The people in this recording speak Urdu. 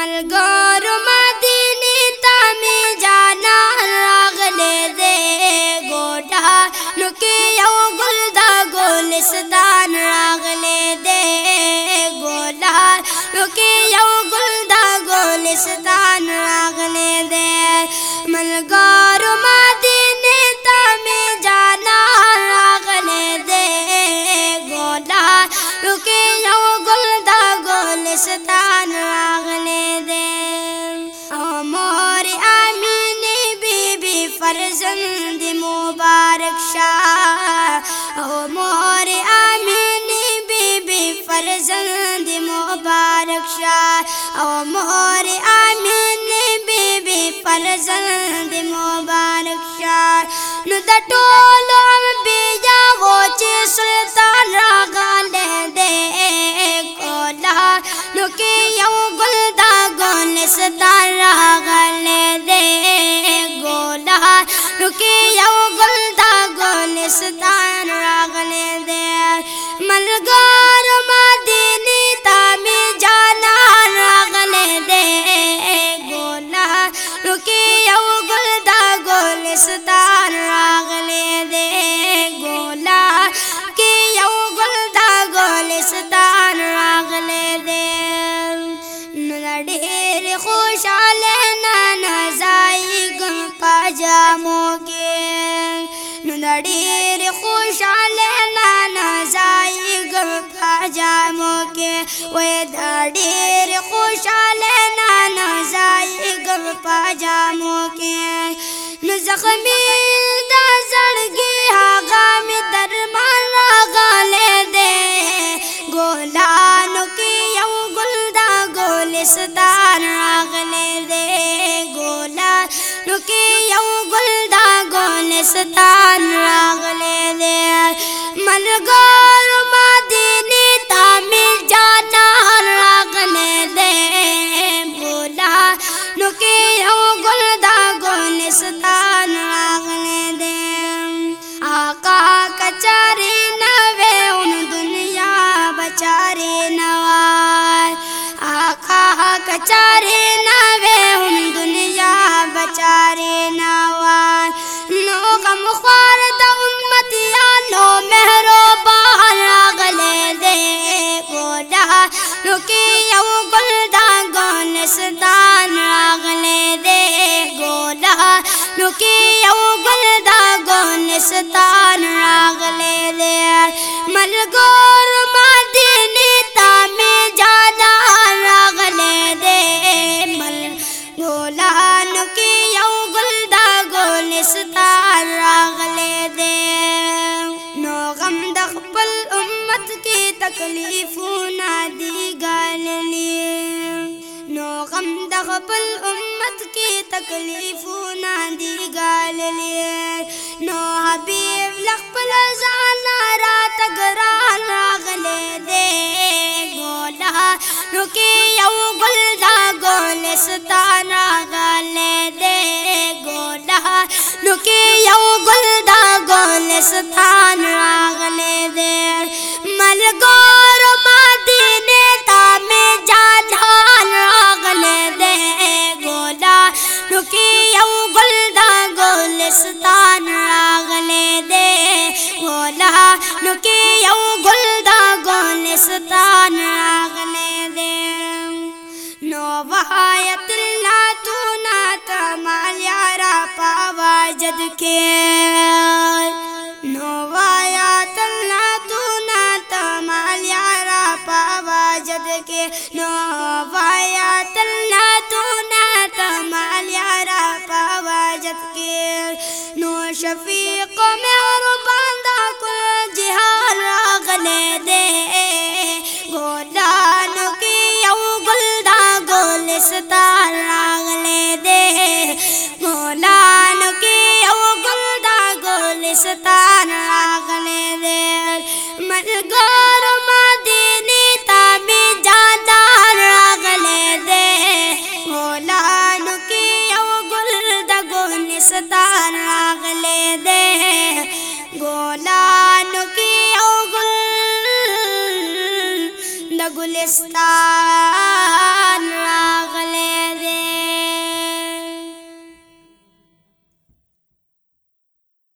ملګر مدینه تامې جانا راغله دې ګوډا نو کې یو ګل دا ګلستان راغله دې ګوډا نو کې یو ګل دا ګلستان راغله دې ملګر مدینه جانا راغله دې ګوډا نو کې یو ګل دا ګلستان فرزند مبارک شار نو د ټولو بیا و چې سلطان راغله دې کولا۔ نو کې یو ګل دا ګل ستار بستان راغلی دی ګولا کې یو ګل دا ګلستان راغلی دی ډېر خوشاله نن زایګم پاجامو کې. نن ډېر خوشاله نن زایګم پاجامو کې. وې دا ډېر خوشاله زخمی دا زڑگی آغا زړګي هغه می درمان راغله دې ګولانو یو گل دا گولستان راغله لے دے۔ گولانو کی یو گل دا گولستان نو کې یو ګل دا ګلستان راغله دې ګوډا نو یو ګل دا ګلستان راغله دې ملګر مدینه ته می جانا مل ګولا نو کې یو ګل دا ګلستان راغله دې نو غم د امت کې تکلیفونه خپل امت کې تکلیفونه دي ګاللي نو حبيب لخپل ځان را تګران راغله دې ګولا نو کې یو ګل دا ګل ستان راغله دې ګولا نو کې یو ګل دا ګل ستان راغله دې ګل ستان راغله دې نو وحایت الله تو نا تمال یارا پاوا جد کې نو وحایت الله تو نا تمال یارا پاوا جد کې نو وحایت الله تو نا تمال یارا پاوا جد کې نو شفیق مهربان فرشتہ راغلے دے۔ مولان کی او گلدا گلستان راغلے دے۔ ملگور مدینی تابی جادار راغلے دے۔ مولان کی او گلدا گلستان راغلے دے۔ گولان کی او گل گلستان